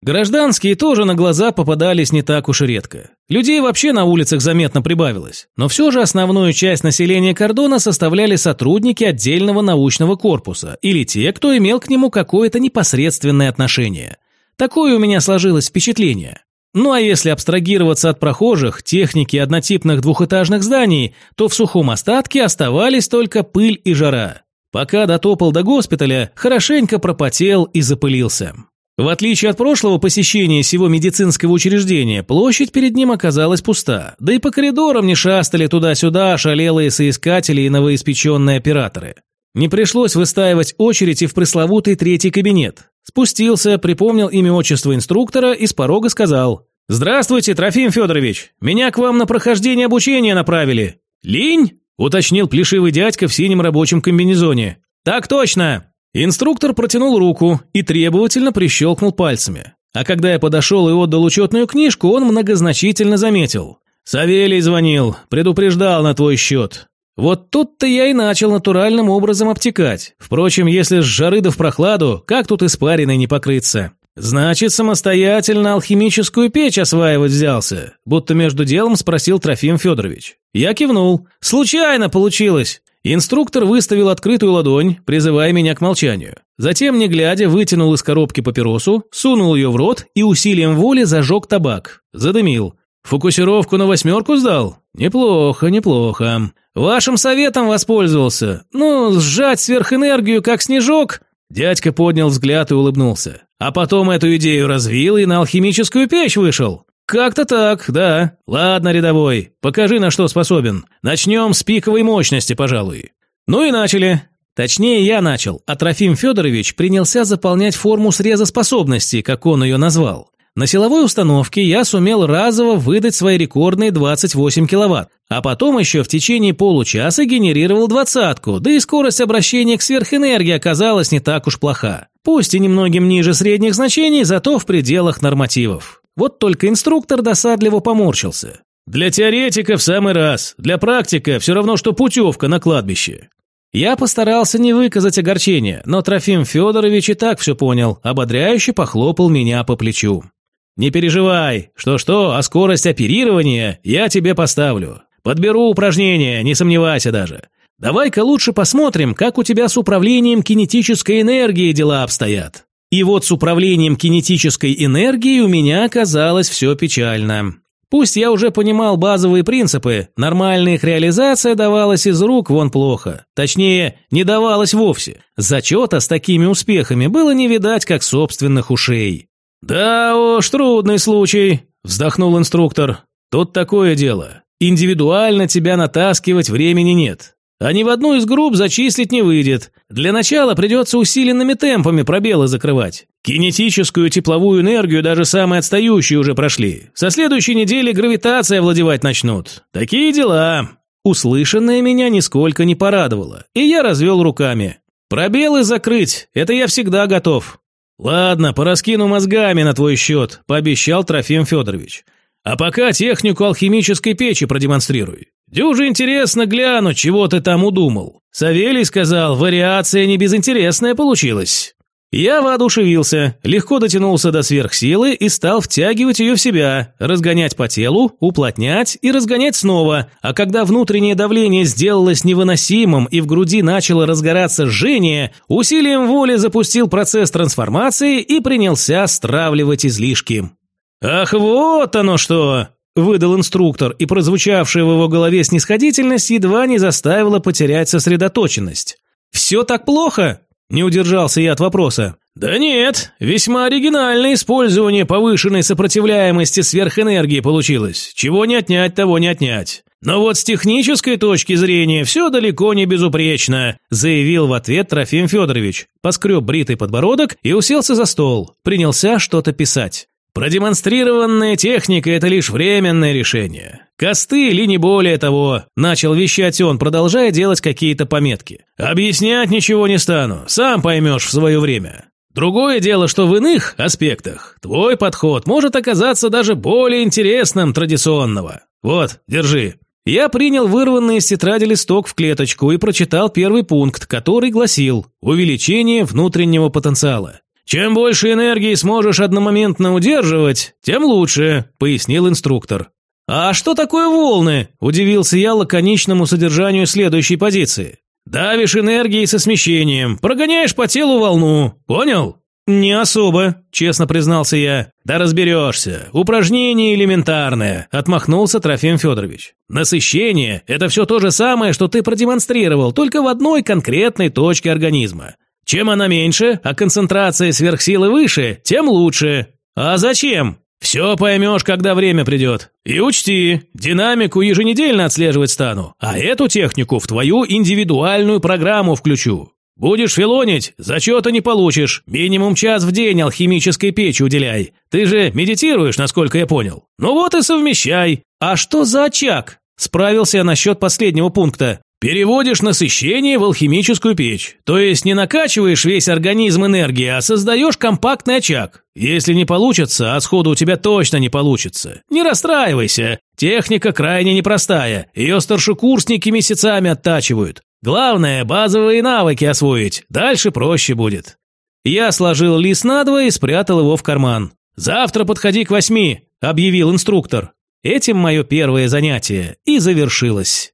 Гражданские тоже на глаза попадались не так уж и редко. Людей вообще на улицах заметно прибавилось, но все же основную часть населения кордона составляли сотрудники отдельного научного корпуса или те, кто имел к нему какое-то непосредственное отношение. Такое у меня сложилось впечатление. Ну а если абстрагироваться от прохожих, техники однотипных двухэтажных зданий, то в сухом остатке оставались только пыль и жара. Пока дотопал до госпиталя, хорошенько пропотел и запылился. В отличие от прошлого посещения сего медицинского учреждения, площадь перед ним оказалась пуста, да и по коридорам не шастали туда-сюда шалелые соискатели и новоиспеченные операторы. Не пришлось выстаивать очередь и в пресловутый третий кабинет. Спустился, припомнил имя отчество инструктора и с порога сказал «Здравствуйте, Трофим Федорович, меня к вам на прохождение обучения направили». «Линь?» – уточнил плешивый дядька в синем рабочем комбинезоне. «Так точно!» Инструктор протянул руку и требовательно прищелкнул пальцами. А когда я подошел и отдал учетную книжку, он многозначительно заметил. «Савелий звонил, предупреждал на твой счет». Вот тут-то я и начал натуральным образом обтекать. Впрочем, если с жары да в прохладу, как тут испариной не покрыться? Значит, самостоятельно алхимическую печь осваивать взялся, будто между делом спросил Трофим Федорович. Я кивнул. Случайно получилось. Инструктор выставил открытую ладонь, призывая меня к молчанию. Затем, не глядя, вытянул из коробки папиросу, сунул ее в рот и усилием воли зажег табак. Задымил. Фокусировку на восьмерку сдал? Неплохо, неплохо. Вашим советом воспользовался. Ну, сжать сверхэнергию, как снежок. Дядька поднял взгляд и улыбнулся. А потом эту идею развил и на алхимическую печь вышел. «Как-то так, да. Ладно, рядовой, покажи, на что способен. Начнем с пиковой мощности, пожалуй». Ну и начали. Точнее, я начал, а Трофим Федорович принялся заполнять форму среза способностей, как он ее назвал. На силовой установке я сумел разово выдать свои рекордные 28 киловатт, а потом еще в течение получаса генерировал двадцатку, да и скорость обращения к сверхэнергии оказалась не так уж плоха. Пусть и немногим ниже средних значений, зато в пределах нормативов. Вот только инструктор досадливо поморщился. «Для теоретика в самый раз, для практика все равно, что путевка на кладбище». Я постарался не выказать огорчения, но Трофим Федорович и так все понял, ободряюще похлопал меня по плечу. «Не переживай, что-что, а скорость оперирования я тебе поставлю. Подберу упражнения, не сомневайся даже. Давай-ка лучше посмотрим, как у тебя с управлением кинетической энергией дела обстоят». И вот с управлением кинетической энергией у меня оказалось все печально. Пусть я уже понимал базовые принципы, нормальная их реализация давалась из рук вон плохо. Точнее, не давалась вовсе. Зачета с такими успехами было не видать, как собственных ушей. «Да уж, трудный случай», – вздохнул инструктор. «Тут такое дело. Индивидуально тебя натаскивать времени нет. А ни в одну из групп зачислить не выйдет. Для начала придется усиленными темпами пробелы закрывать. Кинетическую тепловую энергию даже самые отстающие уже прошли. Со следующей недели гравитация владевать начнут. Такие дела. Услышанное меня нисколько не порадовало, и я развел руками. Пробелы закрыть – это я всегда готов. Ладно, пораскину мозгами на твой счет, пообещал Трофим Федорович. А пока технику алхимической печи продемонстрируй. Дюже интересно глянуть, чего ты там удумал. Савелий сказал, вариация не безинтересная получилась. Я воодушевился, легко дотянулся до сверхсилы и стал втягивать ее в себя, разгонять по телу, уплотнять и разгонять снова, а когда внутреннее давление сделалось невыносимым и в груди начало разгораться жжение, усилием воли запустил процесс трансформации и принялся стравливать излишки. «Ах, вот оно что!» – выдал инструктор, и прозвучавшая в его голове снисходительность едва не заставила потерять сосредоточенность. «Все так плохо?» – не удержался я от вопроса. «Да нет, весьма оригинальное использование повышенной сопротивляемости сверхэнергии получилось. Чего не отнять, того не отнять. Но вот с технической точки зрения все далеко не безупречно», заявил в ответ Трофим Федорович, поскреб бритый подбородок и уселся за стол, принялся что-то писать. Продемонстрированная техника – это лишь временное решение. Косты или не более того, начал вещать он, продолжая делать какие-то пометки. Объяснять ничего не стану, сам поймешь в свое время. Другое дело, что в иных аспектах твой подход может оказаться даже более интересным традиционного. Вот, держи. Я принял вырванный из тетради листок в клеточку и прочитал первый пункт, который гласил «Увеличение внутреннего потенциала». «Чем больше энергии сможешь одномоментно удерживать, тем лучше», – пояснил инструктор. «А что такое волны?» – удивился я лаконичному содержанию следующей позиции. «Давишь энергией со смещением, прогоняешь по телу волну, понял?» «Не особо», – честно признался я. «Да разберешься. Упражнение элементарное», – отмахнулся Трофим Федорович. «Насыщение – это все то же самое, что ты продемонстрировал, только в одной конкретной точке организма. Чем она меньше, а концентрация сверхсилы выше, тем лучше. А зачем? Все поймешь, когда время придет. И учти, динамику еженедельно отслеживать стану, а эту технику в твою индивидуальную программу включу. Будешь филонить, зачета не получишь. Минимум час в день алхимической печи уделяй. Ты же медитируешь, насколько я понял. Ну вот и совмещай. А что за очаг? Справился я насчет последнего пункта. Переводишь насыщение в алхимическую печь. То есть не накачиваешь весь организм энергией, а создаешь компактный очаг. Если не получится, а сходу у тебя точно не получится. Не расстраивайся. Техника крайне непростая. Ее старшекурсники месяцами оттачивают. Главное, базовые навыки освоить, дальше проще будет. Я сложил лист надвое и спрятал его в карман. «Завтра подходи к восьми», – объявил инструктор. Этим мое первое занятие и завершилось.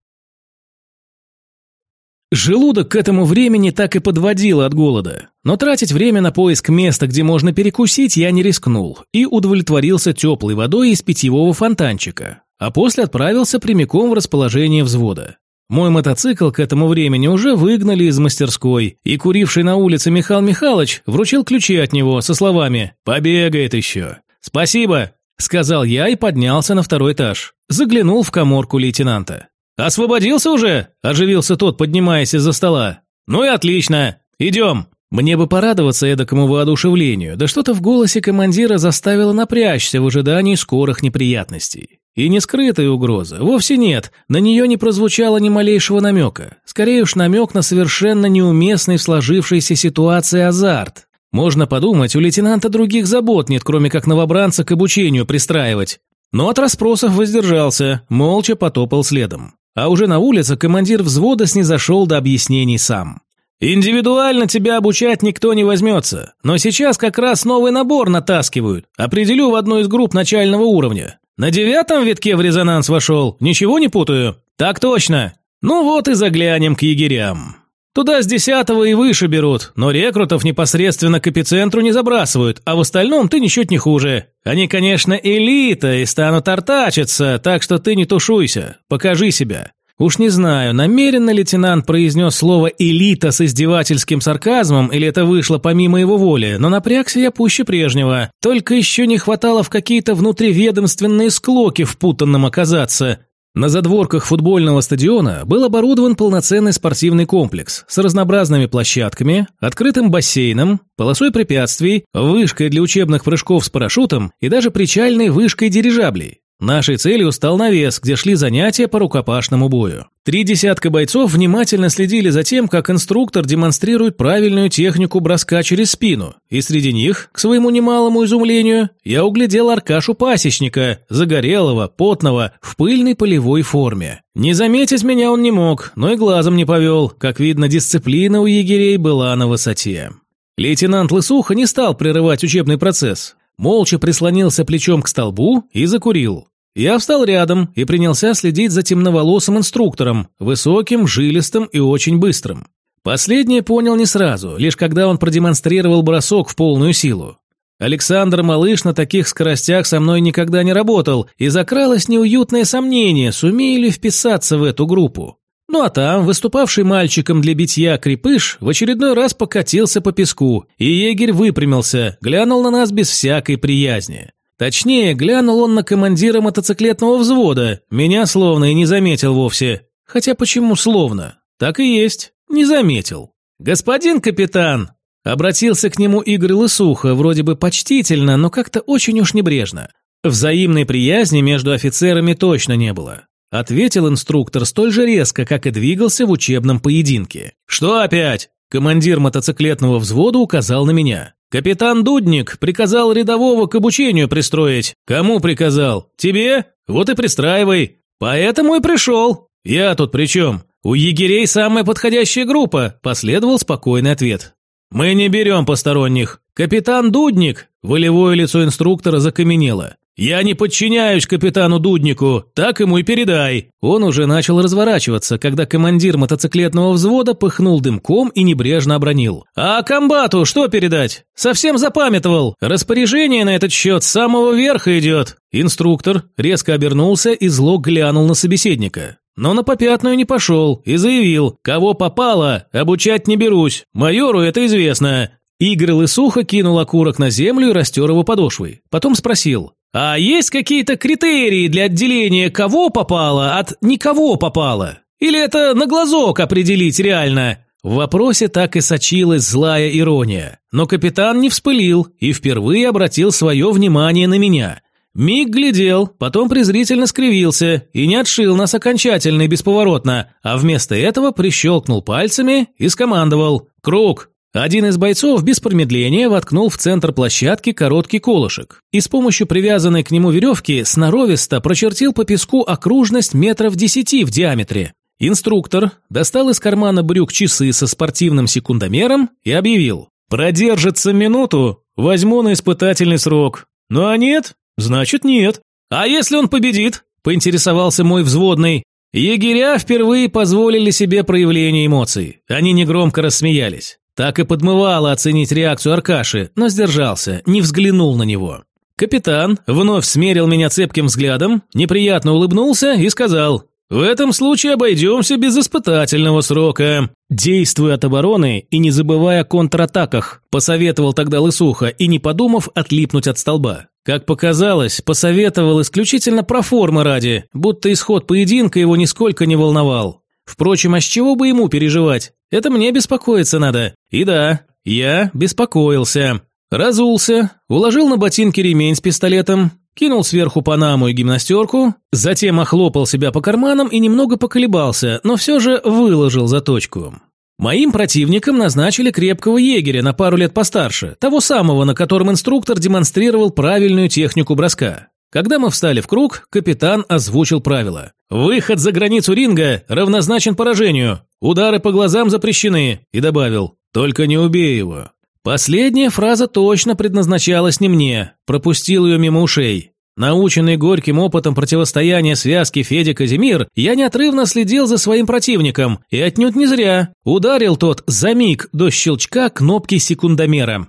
Желудок к этому времени так и подводил от голода, но тратить время на поиск места, где можно перекусить, я не рискнул и удовлетворился теплой водой из питьевого фонтанчика, а после отправился прямиком в расположение взвода. Мой мотоцикл к этому времени уже выгнали из мастерской, и куривший на улице Михаил Михайлович вручил ключи от него со словами «Побегает еще». «Спасибо», – сказал я и поднялся на второй этаж. Заглянул в коморку лейтенанта. «Освободился уже?» – оживился тот, поднимаясь из-за стола. «Ну и отлично. Идем». Мне бы порадоваться эдакому воодушевлению, да что-то в голосе командира заставило напрячься в ожидании скорых неприятностей. И не скрытая угроза, вовсе нет, на нее не прозвучало ни малейшего намека. Скорее уж намек на совершенно неуместный в сложившейся ситуации азарт. Можно подумать, у лейтенанта других забот нет, кроме как новобранца к обучению пристраивать. Но от расспросов воздержался, молча потопал следом. А уже на улице командир взвода снизошел до объяснений сам. «Индивидуально тебя обучать никто не возьмется, но сейчас как раз новый набор натаскивают. Определю в одну из групп начального уровня. На девятом витке в резонанс вошел, ничего не путаю? Так точно. Ну вот и заглянем к егерям. Туда с десятого и выше берут, но рекрутов непосредственно к эпицентру не забрасывают, а в остальном ты ничуть не хуже. Они, конечно, элита и станут артачиться, так что ты не тушуйся, покажи себя. Уж не знаю, намеренно лейтенант произнес слово «элита» с издевательским сарказмом, или это вышло помимо его воли, но напрягся я пуще прежнего. Только еще не хватало в какие-то внутриведомственные склоки впутанным оказаться. На задворках футбольного стадиона был оборудован полноценный спортивный комплекс с разнообразными площадками, открытым бассейном, полосой препятствий, вышкой для учебных прыжков с парашютом и даже причальной вышкой дирижаблей. Нашей целью стал навес, где шли занятия по рукопашному бою. Три десятка бойцов внимательно следили за тем, как инструктор демонстрирует правильную технику броска через спину, и среди них, к своему немалому изумлению, я углядел Аркашу Пасечника, загорелого, потного, в пыльной полевой форме. Не заметить меня он не мог, но и глазом не повел, как видно, дисциплина у егерей была на высоте. Лейтенант Лысуха не стал прерывать учебный процесс молча прислонился плечом к столбу и закурил. Я встал рядом и принялся следить за темноволосым инструктором, высоким, жилистым и очень быстрым. Последнее понял не сразу, лишь когда он продемонстрировал бросок в полную силу. Александр Малыш на таких скоростях со мной никогда не работал, и закралось неуютное сомнение, сумею ли вписаться в эту группу. Ну а там, выступавший мальчиком для битья крепыш, в очередной раз покатился по песку, и егерь выпрямился, глянул на нас без всякой приязни. Точнее, глянул он на командира мотоциклетного взвода, меня словно и не заметил вовсе. Хотя почему словно? Так и есть, не заметил. «Господин капитан!» Обратился к нему Игорь Лысуха, вроде бы почтительно, но как-то очень уж небрежно. Взаимной приязни между офицерами точно не было. Ответил инструктор столь же резко, как и двигался в учебном поединке. «Что опять?» Командир мотоциклетного взвода указал на меня. «Капитан Дудник приказал рядового к обучению пристроить. Кому приказал? Тебе? Вот и пристраивай. Поэтому и пришел. Я тут при чем? У егерей самая подходящая группа, последовал спокойный ответ. Мы не берем посторонних. Капитан Дудник, волевое лицо инструктора закаменело. «Я не подчиняюсь капитану Дуднику, так ему и передай». Он уже начал разворачиваться, когда командир мотоциклетного взвода пыхнул дымком и небрежно обронил. «А комбату что передать? Совсем запамятовал. Распоряжение на этот счет с самого верха идет». Инструктор резко обернулся и зло глянул на собеседника. Но на попятную не пошел и заявил, кого попало, обучать не берусь, майору это известно. Игорь Лысуха кинул окурок на землю и растер его подошвой. Потом спросил, а есть какие-то критерии для отделения кого попало от никого попало? Или это на глазок определить реально? В вопросе так и сочилась злая ирония. Но капитан не вспылил и впервые обратил свое внимание на меня. Миг глядел, потом презрительно скривился и не отшил нас окончательно и бесповоротно, а вместо этого прищелкнул пальцами и скомандовал «Круг!». Один из бойцов без промедления воткнул в центр площадки короткий колышек и с помощью привязанной к нему веревки сноровисто прочертил по песку окружность метров десяти в диаметре. Инструктор достал из кармана брюк часы со спортивным секундомером и объявил «Продержится минуту, возьму на испытательный срок. Ну а нет, значит нет. А если он победит?» – поинтересовался мой взводный. Егеря впервые позволили себе проявление эмоций. Они негромко рассмеялись. Так и подмывало оценить реакцию Аркаши, но сдержался, не взглянул на него. Капитан вновь смерил меня цепким взглядом, неприятно улыбнулся и сказал «В этом случае обойдемся без испытательного срока». «Действуй от обороны и не забывай о контратаках», посоветовал тогда Лысуха и, не подумав, отлипнуть от столба. Как показалось, посоветовал исключительно про формы ради, будто исход поединка его нисколько не волновал. Впрочем, а с чего бы ему переживать? Это мне беспокоиться надо. И да, я беспокоился. Разулся, уложил на ботинки ремень с пистолетом, кинул сверху панаму и гимнастерку, затем охлопал себя по карманам и немного поколебался, но все же выложил заточку. Моим противником назначили крепкого егеря на пару лет постарше, того самого, на котором инструктор демонстрировал правильную технику броска. Когда мы встали в круг, капитан озвучил правила. «Выход за границу ринга равнозначен поражению. Удары по глазам запрещены», и добавил «Только не убей его». Последняя фраза точно предназначалась не мне, пропустил ее мимо ушей. Наученный горьким опытом противостояния связки Федя Казимир, я неотрывно следил за своим противником, и отнюдь не зря. Ударил тот за миг до щелчка кнопки секундомера.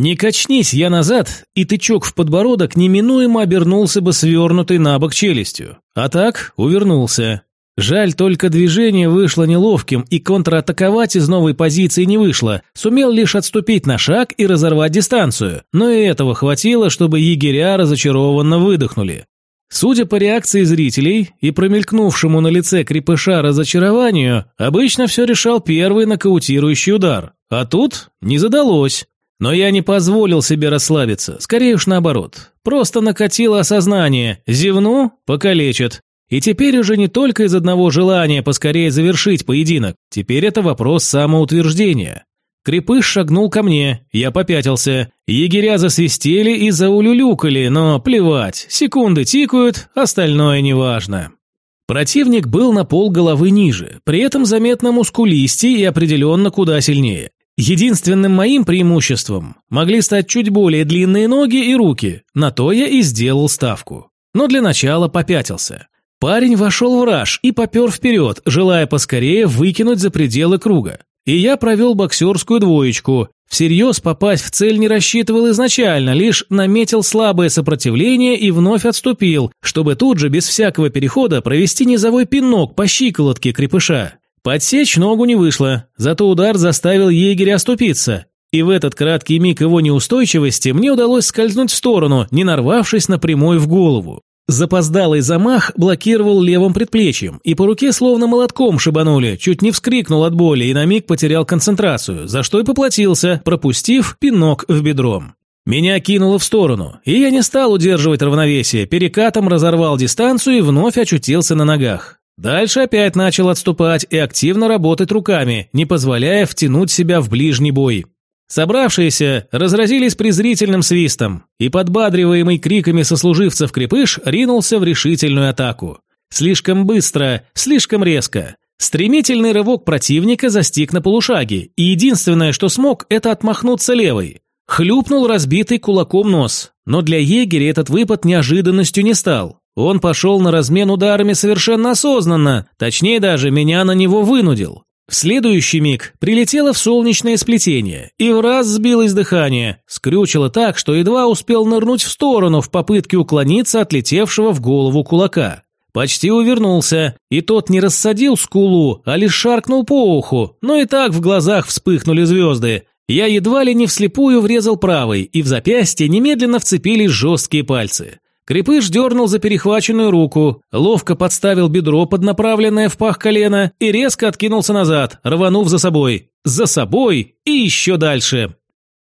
Не качнись я назад, и тычок в подбородок неминуемо обернулся бы свернутой на бок челюстью. А так увернулся. Жаль, только движение вышло неловким, и контратаковать из новой позиции не вышло. Сумел лишь отступить на шаг и разорвать дистанцию. Но и этого хватило, чтобы егеря разочарованно выдохнули. Судя по реакции зрителей и промелькнувшему на лице крепыша разочарованию, обычно все решал первый нокаутирующий удар. А тут не задалось. Но я не позволил себе расслабиться, скорее уж наоборот. Просто накатило осознание, зевну – покалечат. И теперь уже не только из одного желания поскорее завершить поединок, теперь это вопрос самоутверждения. Крепыш шагнул ко мне, я попятился. Егеря засвистели и заулюлюкали, но плевать, секунды тикают, остальное неважно. Противник был на пол головы ниже, при этом заметно мускулистей и определенно куда сильнее. Единственным моим преимуществом могли стать чуть более длинные ноги и руки, на то я и сделал ставку. Но для начала попятился. Парень вошел в раж и попер вперед, желая поскорее выкинуть за пределы круга. И я провел боксерскую двоечку. Всерьез попасть в цель не рассчитывал изначально, лишь наметил слабое сопротивление и вновь отступил, чтобы тут же без всякого перехода провести низовой пинок по щиколотке крепыша. Подсечь ногу не вышло, зато удар заставил егеря оступиться. И в этот краткий миг его неустойчивости мне удалось скользнуть в сторону, не нарвавшись напрямую в голову. Запоздалый замах блокировал левым предплечьем, и по руке словно молотком шибанули, чуть не вскрикнул от боли и на миг потерял концентрацию, за что и поплатился, пропустив пинок в бедро. Меня кинуло в сторону, и я не стал удерживать равновесие, перекатом разорвал дистанцию и вновь очутился на ногах. Дальше опять начал отступать и активно работать руками, не позволяя втянуть себя в ближний бой. Собравшиеся разразились презрительным свистом, и подбадриваемый криками сослуживцев крепыш ринулся в решительную атаку. Слишком быстро, слишком резко. Стремительный рывок противника застиг на полушаге, и единственное, что смог, это отмахнуться левой. Хлюпнул разбитый кулаком нос, но для егеря этот выпад неожиданностью не стал. Он пошел на размен ударами совершенно осознанно, точнее даже меня на него вынудил. В следующий миг прилетело в солнечное сплетение и в раз сбилось дыхание, скрючило так, что едва успел нырнуть в сторону в попытке уклониться от летевшего в голову кулака. Почти увернулся, и тот не рассадил скулу, а лишь шаркнул по уху, но и так в глазах вспыхнули звезды. Я едва ли не вслепую врезал правой, и в запястье немедленно вцепились жесткие пальцы. Крепыш дернул за перехваченную руку, ловко подставил бедро под направленное в пах колено и резко откинулся назад, рванув за собой. За собой и еще дальше.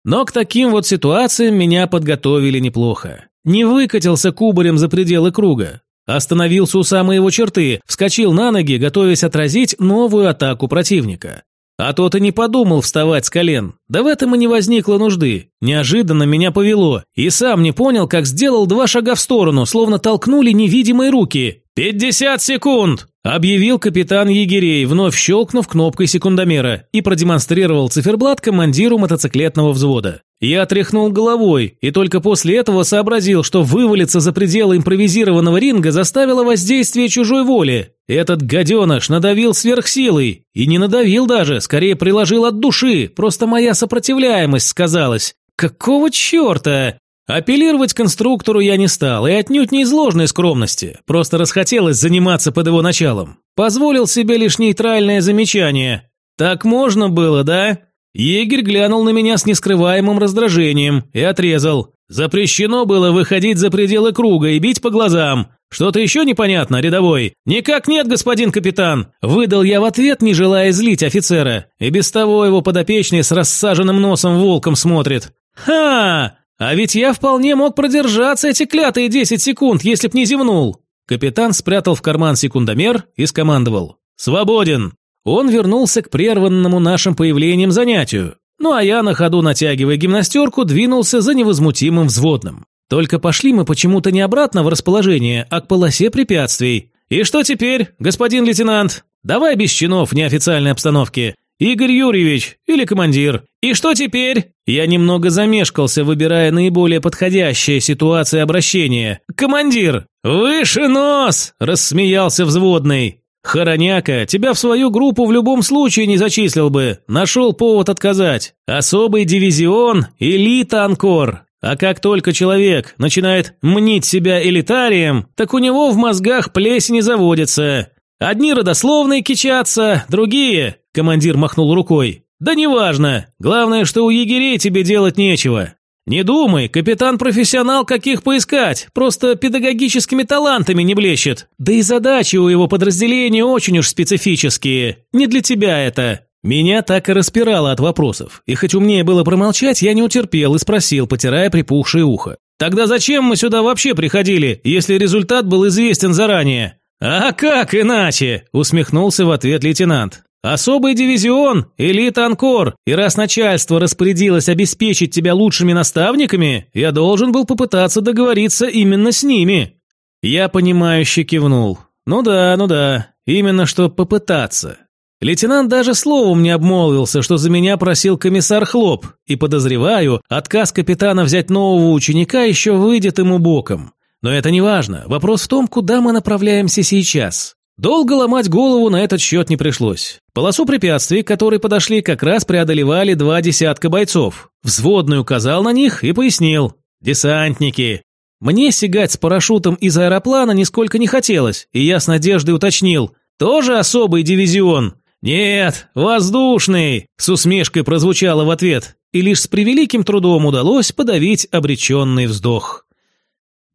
Но к таким вот ситуациям меня подготовили неплохо. Не выкатился кубарем за пределы круга. Остановился у самой его черты, вскочил на ноги, готовясь отразить новую атаку противника. А тот и не подумал вставать с колен. Да в этом и не возникло нужды. Неожиданно меня повело, и сам не понял, как сделал два шага в сторону, словно толкнули невидимые руки. «Пятьдесят секунд!» – объявил капитан егерей, вновь щелкнув кнопкой секундомера, и продемонстрировал циферблат командиру мотоциклетного взвода. Я тряхнул головой, и только после этого сообразил, что вывалиться за пределы импровизированного ринга заставило воздействие чужой воли. Этот гаденыш надавил сверхсилой. И не надавил даже, скорее приложил от души, просто моя сопротивляемость сказалась. Какого черта? Апеллировать конструктору я не стал, и отнюдь не из ложной скромности, просто расхотелось заниматься под его началом. Позволил себе лишь нейтральное замечание. «Так можно было, да?» Егерь глянул на меня с нескрываемым раздражением и отрезал. «Запрещено было выходить за пределы круга и бить по глазам. Что-то еще непонятно, рядовой?» «Никак нет, господин капитан!» Выдал я в ответ, не желая злить офицера. И без того его подопечный с рассаженным носом волком смотрит. «Ха! А ведь я вполне мог продержаться эти клятые 10 секунд, если б не зевнул. Капитан спрятал в карман секундомер и скомандовал. «Свободен!» Он вернулся к прерванному нашим появлением занятию. Ну а я, на ходу натягивая гимнастерку, двинулся за невозмутимым взводным. Только пошли мы почему-то не обратно в расположение, а к полосе препятствий. «И что теперь, господин лейтенант? Давай без чинов неофициальной обстановке. Игорь Юрьевич или командир. И что теперь? Я немного замешкался, выбирая наиболее подходящая ситуация обращения. Командир, выше нос, рассмеялся взводный. Хороняка, тебя в свою группу в любом случае не зачислил бы. Нашел повод отказать. Особый дивизион, элита Анкор. А как только человек начинает мнить себя элитарием, так у него в мозгах плесень заводится. Одни родословные кичатся, другие Командир махнул рукой. «Да неважно. Главное, что у егерей тебе делать нечего. Не думай, капитан профессионал каких поискать, просто педагогическими талантами не блещет. Да и задачи у его подразделения очень уж специфические. Не для тебя это». Меня так и распирало от вопросов, и хоть умнее было промолчать, я не утерпел и спросил, потирая припухшее ухо. «Тогда зачем мы сюда вообще приходили, если результат был известен заранее?» «А как иначе?» – усмехнулся в ответ лейтенант. Особый дивизион, элита Анкор, и раз начальство распорядилось обеспечить тебя лучшими наставниками, я должен был попытаться договориться именно с ними. Я понимающе кивнул. Ну да, ну да, именно что попытаться. Лейтенант даже словом не обмолвился, что за меня просил комиссар Хлоп, и подозреваю, отказ капитана взять нового ученика еще выйдет ему боком. Но это не важно, вопрос в том, куда мы направляемся сейчас. Долго ломать голову на этот счет не пришлось. Полосу препятствий, к которой подошли, как раз преодолевали два десятка бойцов. Взводный указал на них и пояснил. «Десантники». Мне сигать с парашютом из аэроплана нисколько не хотелось, и я с надеждой уточнил. «Тоже особый дивизион?» «Нет, воздушный!» – с усмешкой прозвучало в ответ, и лишь с превеликим трудом удалось подавить обреченный вздох.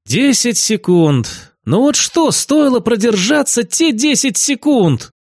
«Десять секунд. Ну вот что стоило продержаться те 10 секунд?